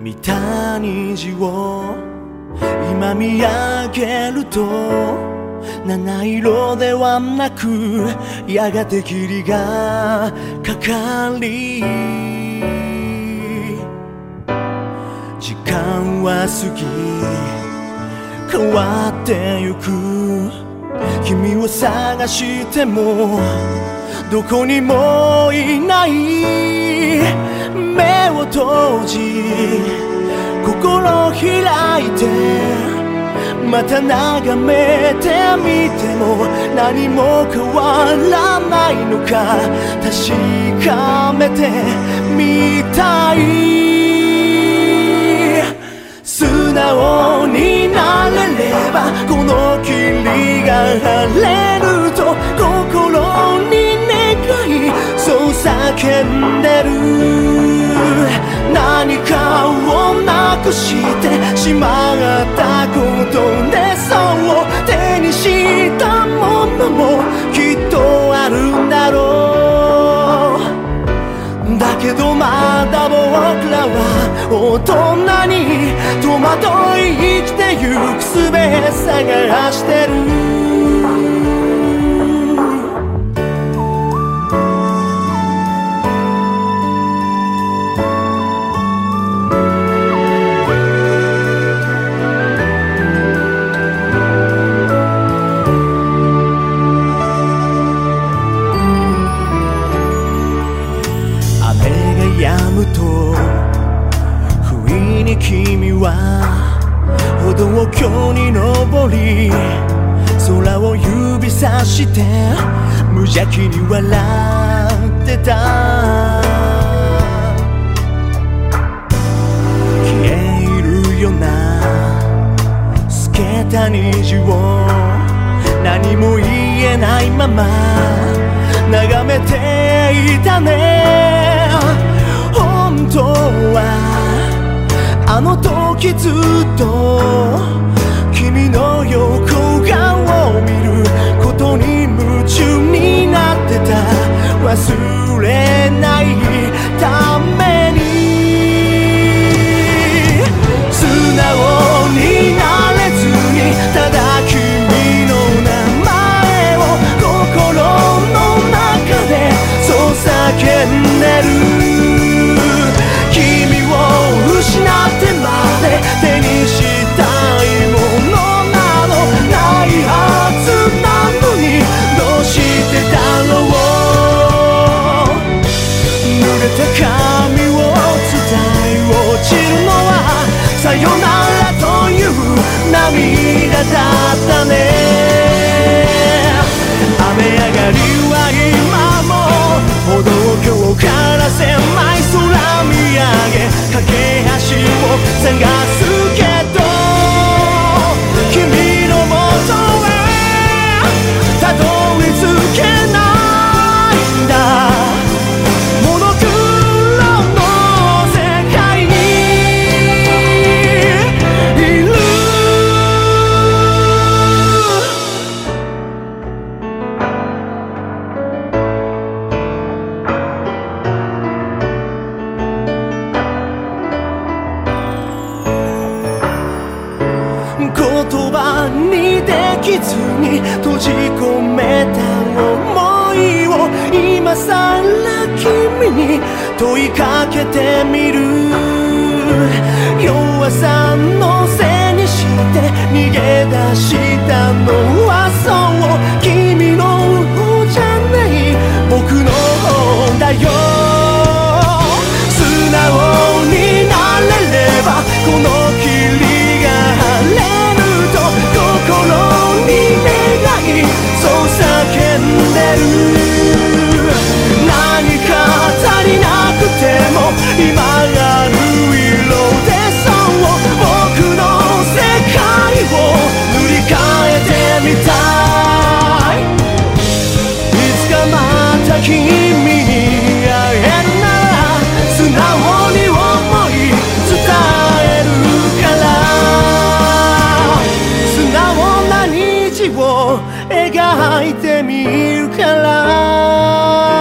見た虹を今見上げると七色ではなくやがて霧がかかり時間は過ぎ変わってゆく。君を探してもどこにもいない目を閉じ心を開いてまた眺めてみても何も変わらないのか確かめてみたい。素直になれればこの霧が晴れると心に願いそう叫んでる。何かをなくしてしまったことでそう手にしたものもきっとあるんだろう。だけどまだ僕らは大人に戸惑い生きてゆく術探してる。は歩道橋に登り空を指さして無邪気に笑ってた。消えるよな透けた虹を何も言えないまま眺めていたね。本当はあの時ずっと君の横顔を見ることに夢中になってた。忘れないさよならという涙だったね。雨上がりは今も。歩道橋から狭い空見上げ。架け橋を探す言葉にできずに閉じ込めた想いを今さら君に問いかけてみる。弱さのせいにして逃げ出したのはそう。を描いてみるから。